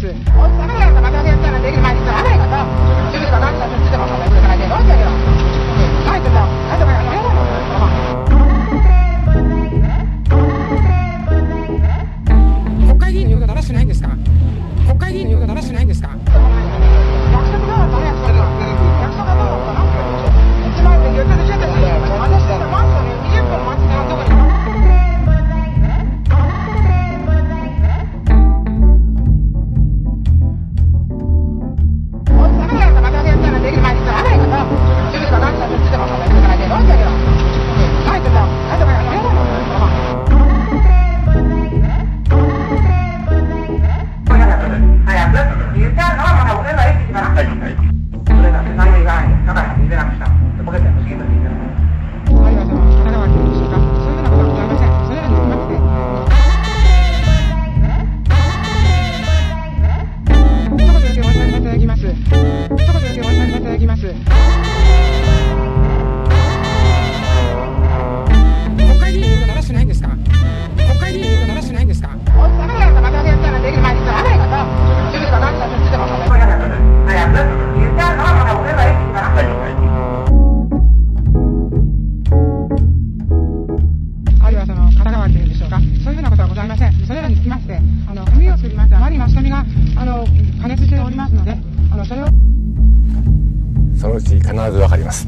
Gracias. はい、ってあ、だが。い、けおさたきます。必ず分かります。